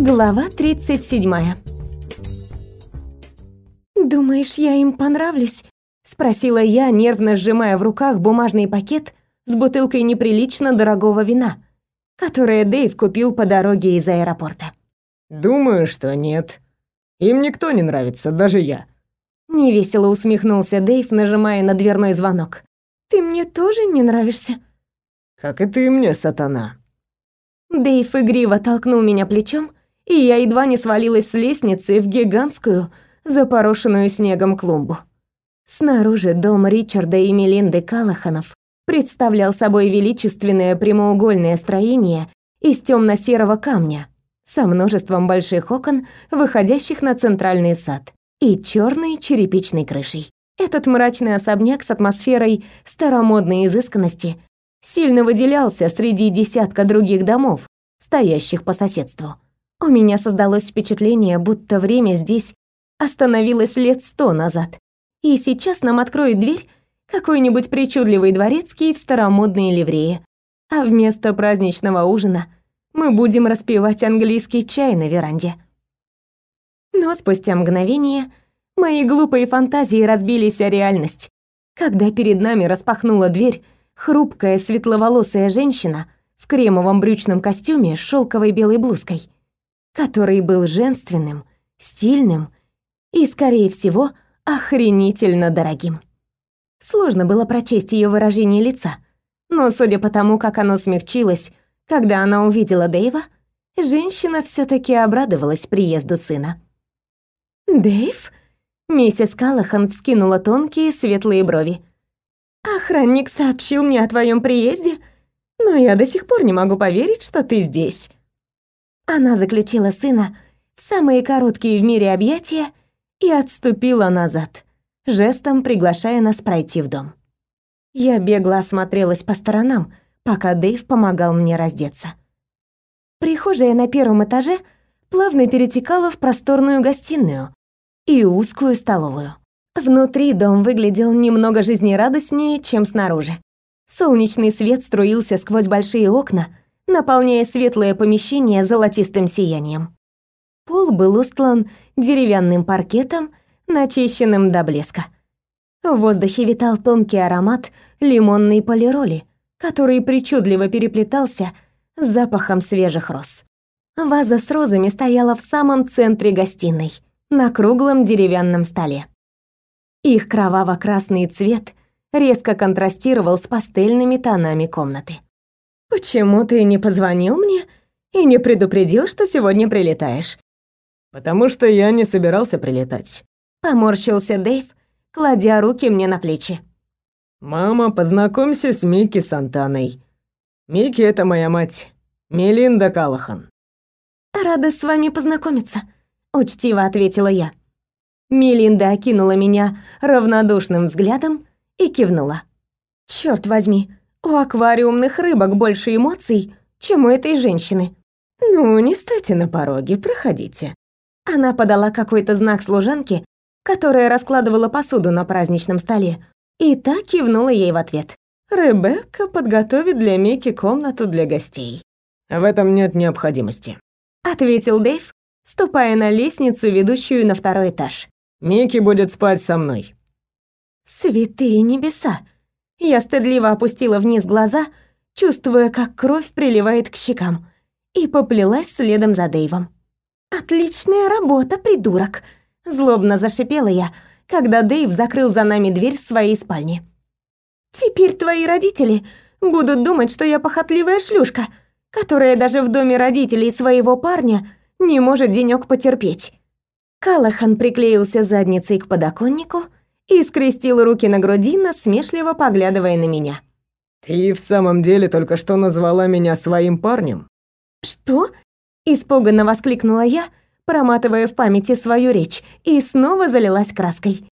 Глава 37. «Думаешь, я им понравлюсь?» — спросила я, нервно сжимая в руках бумажный пакет с бутылкой неприлично дорогого вина, которое Дэйв купил по дороге из аэропорта. «Думаю, что нет. Им никто не нравится, даже я». Невесело усмехнулся Дэйв, нажимая на дверной звонок. «Ты мне тоже не нравишься?» «Как и ты мне, сатана». Дэйв игриво толкнул меня плечом, и я едва не свалилась с лестницы в гигантскую, запорошенную снегом клумбу. Снаружи дом Ричарда и Мелинды Калаханов представлял собой величественное прямоугольное строение из темно серого камня со множеством больших окон, выходящих на центральный сад, и черной черепичной крышей. Этот мрачный особняк с атмосферой старомодной изысканности сильно выделялся среди десятка других домов, стоящих по соседству. У меня создалось впечатление, будто время здесь остановилось лет сто назад. И сейчас нам откроет дверь какой-нибудь причудливый дворецкий в старомодной ливрее. А вместо праздничного ужина мы будем распивать английский чай на веранде. Но спустя мгновение мои глупые фантазии разбились о реальность, когда перед нами распахнула дверь хрупкая светловолосая женщина в кремовом брючном костюме с шелковой белой блузкой который был женственным, стильным и, скорее всего, охренительно дорогим. Сложно было прочесть ее выражение лица, но судя по тому, как оно смягчилось, когда она увидела Дэйва, женщина все таки обрадовалась приезду сына. «Дэйв?» Миссис Калахан вскинула тонкие светлые брови. «Охранник сообщил мне о твоем приезде, но я до сих пор не могу поверить, что ты здесь». Она заключила сына в самые короткие в мире объятия и отступила назад, жестом приглашая нас пройти в дом. Я бегло осмотрелась по сторонам, пока Дэйв помогал мне раздеться. Прихожая на первом этаже плавно перетекала в просторную гостиную и узкую столовую. Внутри дом выглядел немного жизнерадостнее, чем снаружи. Солнечный свет струился сквозь большие окна, наполняя светлое помещение золотистым сиянием. Пол был устлан деревянным паркетом, начищенным до блеска. В воздухе витал тонкий аромат лимонной полироли, который причудливо переплетался с запахом свежих роз. Ваза с розами стояла в самом центре гостиной, на круглом деревянном столе. Их кроваво-красный цвет резко контрастировал с пастельными тонами комнаты. «Почему ты не позвонил мне и не предупредил, что сегодня прилетаешь?» «Потому что я не собирался прилетать», — поморщился Дэйв, кладя руки мне на плечи. «Мама, познакомься с Микки Сантаной. Микки — это моя мать, Мелинда Калахан». «Рада с вами познакомиться», — учтиво ответила я. Мелинда окинула меня равнодушным взглядом и кивнула. «Чёрт возьми, у аквариумных рыбок больше эмоций, чем у этой женщины. Ну, не стойте на пороге, проходите. Она подала какой-то знак служанке, которая раскладывала посуду на праздничном столе, и та кивнула ей в ответ. Ребекка подготовит для Мики комнату для гостей. В этом нет необходимости, ответил Дэйв, ступая на лестницу, ведущую на второй этаж. Мики будет спать со мной. Святые небеса. Я стыдливо опустила вниз глаза, чувствуя, как кровь приливает к щекам, и поплелась следом за Дэйвом. «Отличная работа, придурок!» Злобно зашипела я, когда Дэйв закрыл за нами дверь своей спальни. «Теперь твои родители будут думать, что я похотливая шлюшка, которая даже в доме родителей своего парня не может денёк потерпеть». Калахан приклеился задницей к подоконнику, и скрестил руки на груди, насмешливо поглядывая на меня. «Ты в самом деле только что назвала меня своим парнем?» «Что?» – испуганно воскликнула я, проматывая в памяти свою речь, и снова залилась краской.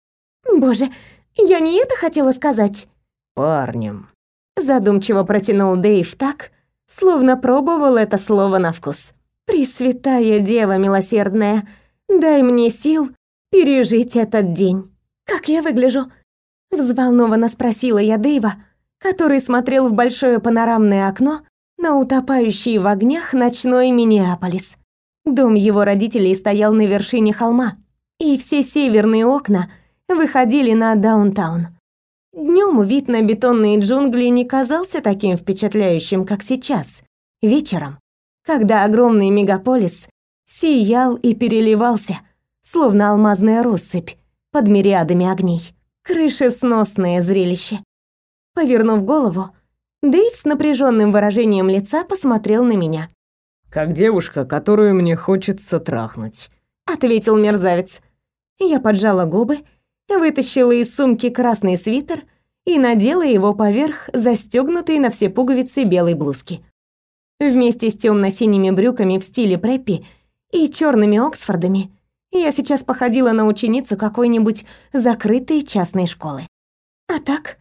«Боже, я не это хотела сказать?» «Парнем», – задумчиво протянул Дэйв так, словно пробовал это слово на вкус. «Пресвятая Дева милосердная, дай мне сил пережить этот день». «Как я выгляжу?» Взволнованно спросила я Дэйва, который смотрел в большое панорамное окно на утопающий в огнях ночной Миннеаполис. Дом его родителей стоял на вершине холма, и все северные окна выходили на даунтаун. Днем вид на бетонные джунгли не казался таким впечатляющим, как сейчас, вечером, когда огромный мегаполис сиял и переливался, словно алмазная россыпь под мириадами огней. Крышесносное зрелище. Повернув голову, Дэйв с напряженным выражением лица посмотрел на меня. «Как девушка, которую мне хочется трахнуть», — ответил мерзавец. Я поджала губы, вытащила из сумки красный свитер и надела его поверх застегнутой на все пуговицы белой блузки. Вместе с темно-синими брюками в стиле преппи и черными оксфордами я сейчас походила на ученицу какой-нибудь закрытой частной школы. А так...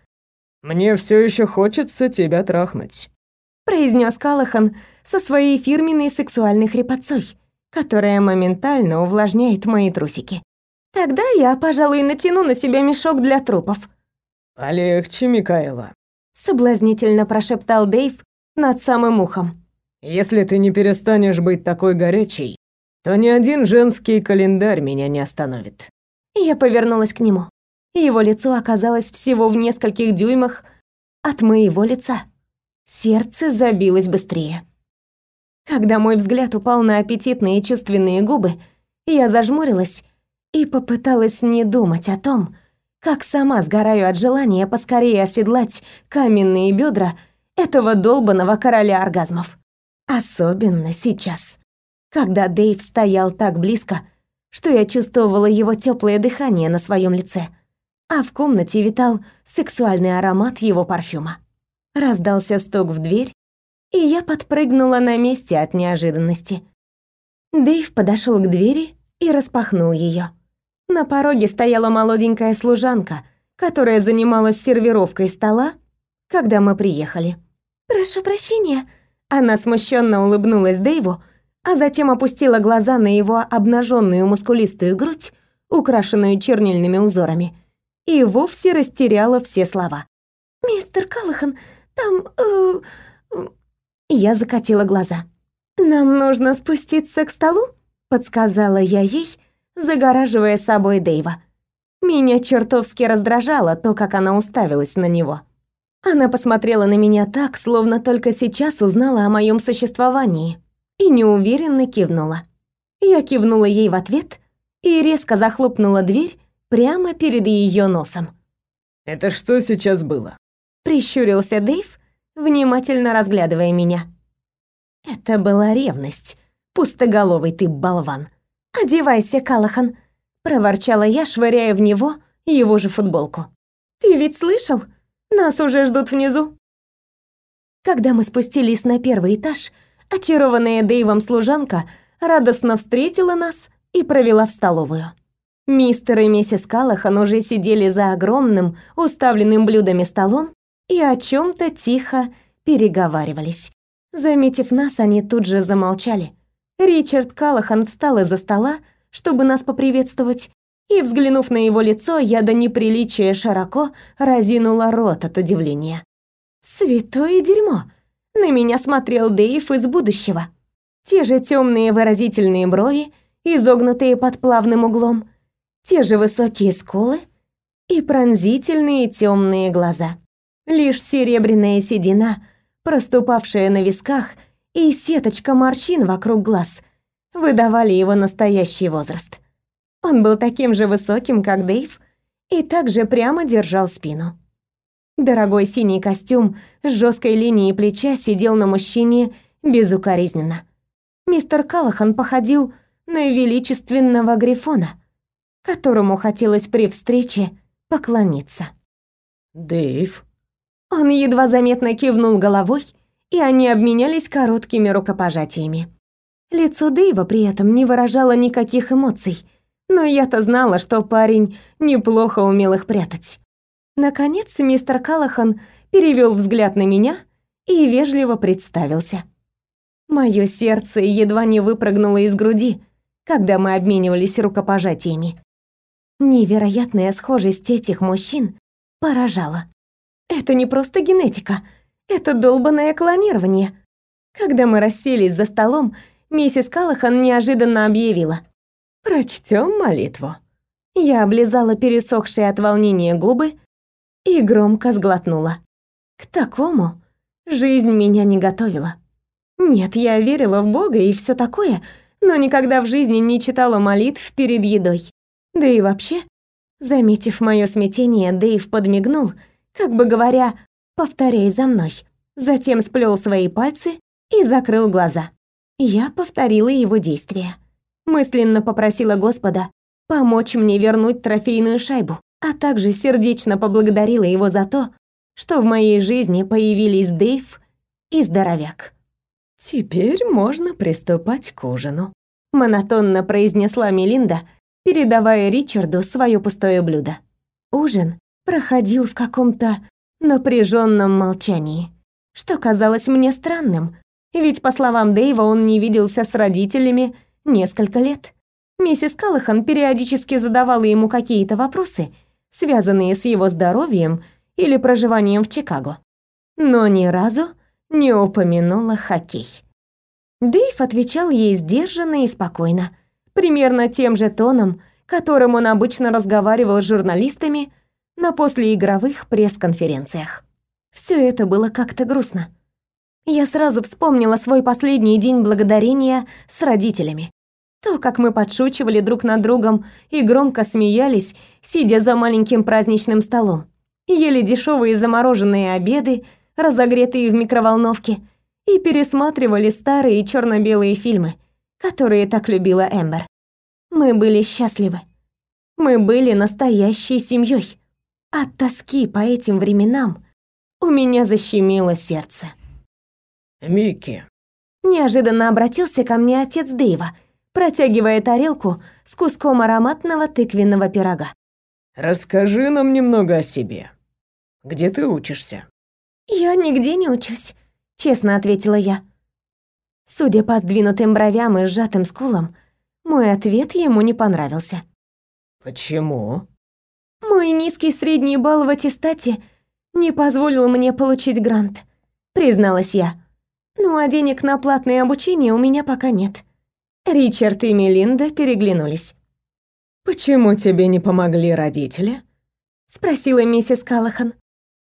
«Мне все еще хочется тебя трахнуть», — произнес Калахан со своей фирменной сексуальной хрипотцой, которая моментально увлажняет мои трусики. Тогда я, пожалуй, натяну на себя мешок для трупов. Полегче, Микаэла, соблазнительно прошептал Дэйв над самым ухом. Если ты не перестанешь быть такой горячей, то ни один женский календарь меня не остановит. Я повернулась к нему. Его лицо оказалось всего в нескольких дюймах от моего лица. Сердце забилось быстрее. Когда мой взгляд упал на аппетитные чувственные губы, я зажмурилась и попыталась не думать о том, как сама сгораю от желания поскорее оседлать каменные бедра этого долбанного короля оргазмов. Особенно сейчас, когда Дэйв стоял так близко, что я чувствовала его теплое дыхание на своем лице, а в комнате витал сексуальный аромат его парфюма. Раздался стук в дверь, и я подпрыгнула на месте от неожиданности. Дэйв подошел к двери и распахнул ее. На пороге стояла молоденькая служанка, которая занималась сервировкой стола, когда мы приехали. «Прошу прощения», — она смущенно улыбнулась Дэйву, а затем опустила глаза на его обнаженную мускулистую грудь, украшенную чернильными узорами, и вовсе растеряла все слова. «Мистер Калахан, там...» э, э...» Я закатила глаза. «Нам нужно спуститься к столу?» — подсказала я ей, загораживая собой Дэйва. Меня чертовски раздражало то, как она уставилась на него. Она посмотрела на меня так, словно только сейчас узнала о моем существовании, и неуверенно кивнула. Я кивнула ей в ответ и резко захлопнула дверь прямо перед ее носом. «Это что сейчас было?» Прищурился Дэйв, внимательно разглядывая меня. Это была ревность. Пустоголовый ты болван. «Одевайся, Калахан», — проворчала я, швыряя в него его же футболку. «Ты ведь слышал? Нас уже ждут внизу». Когда мы спустились на первый этаж, очарованная Дэйвом служанка радостно встретила нас и провела в столовую. Мистер и миссис Калахан уже сидели за огромным, уставленным блюдами столом и о чем то тихо переговаривались. Заметив нас, они тут же замолчали. Ричард Калахан встал из-за стола, чтобы нас поприветствовать, и, взглянув на его лицо, я до неприличия широко разинула рот от удивления. «Святое дерьмо!» На меня смотрел Дэйв из будущего. Те же темные выразительные брови, изогнутые под плавным углом, те же высокие скулы и пронзительные темные глаза. Лишь серебряная седина, проступавшая на висках и сеточка морщин вокруг глаз выдавали его настоящий возраст. Он был таким же высоким, как Дэйв, и также прямо держал спину. Дорогой синий костюм с жесткой линией плеча сидел на мужчине безукоризненно. Мистер Калахан походил на величественного грифона, которому хотелось при встрече поклониться. «Дэйв?» Он едва заметно кивнул головой, и они обменялись короткими рукопожатиями. Лицо Дэйва при этом не выражало никаких эмоций, но я-то знала, что парень неплохо умел их прятать. Наконец мистер Калахан перевел взгляд на меня и вежливо представился. Мое сердце едва не выпрыгнуло из груди, когда мы обменивались рукопожатиями. Невероятная схожесть этих мужчин поражала. Это не просто генетика — это долбанное клонирование. Когда мы расселись за столом, Миссис Калахан неожиданно объявила. «Прочтем молитву». Я облизала пересохшие от волнения губы и громко сглотнула. К такому жизнь меня не готовила. Нет, я верила в Бога и все такое, но никогда в жизни не читала молитв перед едой. Да и вообще, заметив мое смятение, Дэйв подмигнул, как бы говоря, повторяй за мной. Затем сплел свои пальцы и закрыл глаза. Я повторила его действия. Мысленно попросила Господа помочь мне вернуть трофейную шайбу, а также сердечно поблагодарила его за то, что в моей жизни появились Дэйв и здоровяк. «Теперь можно приступать к ужину», — монотонно произнесла Мелинда, передавая Ричарду свое пустое блюдо. Ужин проходил в каком-то напряженном молчании, что казалось мне странным, ведь, по словам Дэйва, он не виделся с родителями несколько лет. Миссис Калахан периодически задавала ему какие-то вопросы, связанные с его здоровьем или проживанием в Чикаго. Но ни разу не упомянула хоккей. Дэйв отвечал ей сдержанно и спокойно, примерно тем же тоном, которым он обычно разговаривал с журналистами на послеигровых пресс-конференциях. Все это было как-то грустно. Я сразу вспомнила свой последний день благодарения с родителями. То, как мы подшучивали друг над другом и громко смеялись, сидя за маленьким праздничным столом. Ели дешевые замороженные обеды, разогретые в микроволновке, и пересматривали старые черно-белые фильмы, которые так любила Эмбер. Мы были счастливы. Мы были настоящей семьей. От тоски по этим временам у меня защемило сердце. «Микки», — неожиданно обратился ко мне отец Дэйва, протягивая тарелку с куском ароматного тыквенного пирога. «Расскажи нам немного о себе. Где ты учишься?» «Я нигде не учусь», — честно ответила я. Судя по сдвинутым бровям и сжатым скулам, мой ответ ему не понравился. «Почему?» «Мой низкий средний балл в аттестате не позволил мне получить грант», — призналась я. «Ну а денег на платное обучение у меня пока нет». Ричард и Мелинда переглянулись. «Почему тебе не помогли родители?» — спросила миссис Калахан.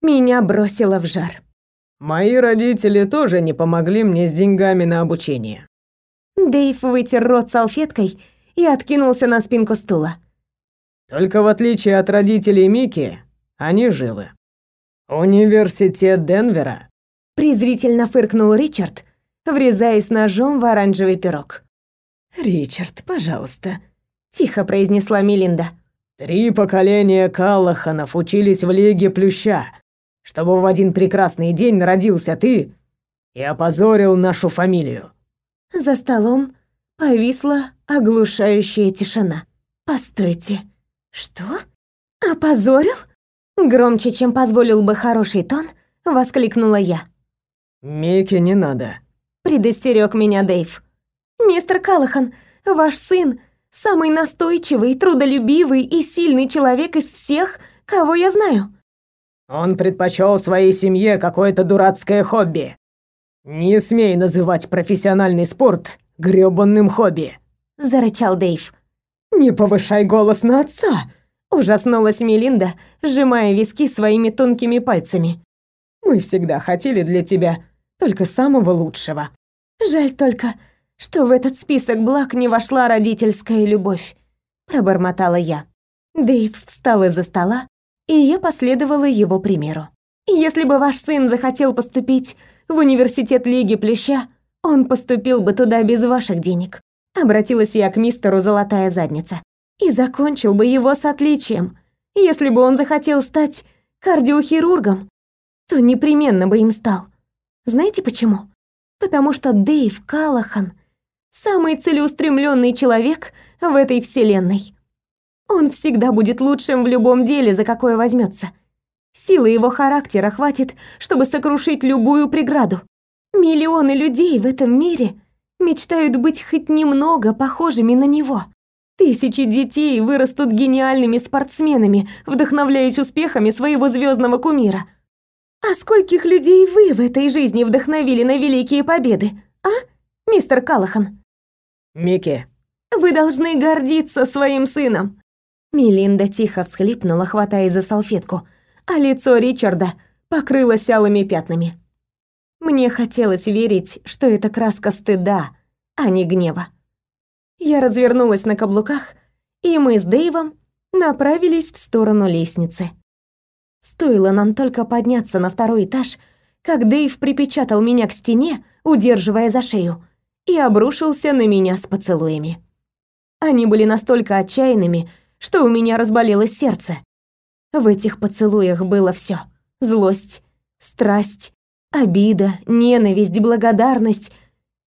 Меня бросило в жар. Мои родители тоже не помогли мне с деньгами на обучение. Дэйв вытер рот салфеткой и откинулся на спинку стула. Только в отличие от родителей Мики, они живы. Университет Денвера. Презрительно фыркнул Ричард, врезаясь ножом в оранжевый пирог. Ричард, пожалуйста, тихо произнесла Мелинда. Три поколения Каллаханов учились в Лиге Плюща, чтобы в один прекрасный день родился ты и опозорил нашу фамилию. За столом повисла оглушающая тишина. Постойте, что? Опозорил? Громче, чем позволил бы хороший тон, воскликнула я. Микки, не надо. Предостерег меня Дэйв. Мистер Калахан, ваш сын самый настойчивый, трудолюбивый и сильный человек из всех, кого я знаю. Он предпочел своей семье какое-то дурацкое хобби. Не смей называть профессиональный спорт грёбаным хобби, зарычал Дэйв. Не повышай голос на отца, ужаснулась Мелинда, сжимая виски своими тонкими пальцами. Мы всегда хотели для тебя только самого лучшего. Жаль только, что в этот список благ не вошла родительская любовь, пробормотала я. Дэйв встал из-за стола и я последовала его примеру. Если бы ваш сын захотел поступить в университет Лиги Плюща, он поступил бы туда без ваших денег. Обратилась я к мистеру Золотая задница. И закончил бы его с отличием. Если бы он захотел стать кардиохирургом, то непременно бы им стал. Знаете почему? Потому что Дэйв Калахан самый целеустремленный человек в этой вселенной. Он всегда будет лучшим в любом деле, за какое возьмется. Силы его характера хватит, чтобы сокрушить любую преграду. Миллионы людей в этом мире мечтают быть хоть немного похожими на него. Тысячи детей вырастут гениальными спортсменами, вдохновляясь успехами своего звездного кумира. А скольких людей вы в этой жизни вдохновили на великие победы, а, мистер Калахан? Микки, вы должны гордиться своим сыном. Мелинда тихо всхлипнула, хватаясь за салфетку, а лицо Ричарда покрылось алыми пятнами. Мне хотелось верить, что это краска стыда, а не гнева. Я развернулась на каблуках, и мы с Дэйвом направились в сторону лестницы. Стоило нам только подняться на второй этаж, как Дэйв припечатал меня к стене, удерживая за шею, и обрушился на меня с поцелуями. Они были настолько отчаянными, что у меня разболелось сердце. В этих поцелуях было все: злость, страсть, обида, ненависть, благодарность.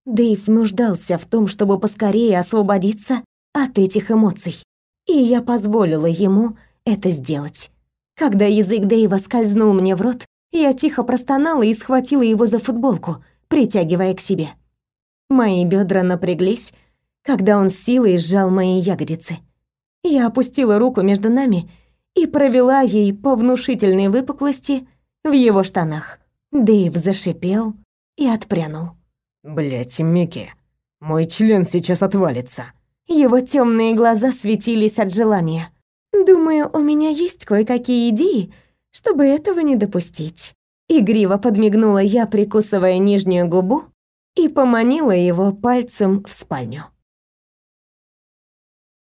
Дэйв нуждался в том, чтобы поскорее освободиться от этих эмоций. И я позволила ему это сделать. Когда язык Дэйва скользнул мне в рот, я тихо простонала и схватила его за футболку, притягивая к себе. Мои бедра напряглись, когда он силой сжал мои ягодицы. Я опустила руку между нами и провела ей по внушительной выпуклости в его штанах. Дэйв зашипел и отпрянул. Блять, Микки, мой член сейчас отвалится. Его темные глаза светились от желания. Думаю, у меня есть кое-какие идеи, чтобы этого не допустить. Игриво подмигнула я, прикусывая нижнюю губу, и поманила его пальцем в спальню.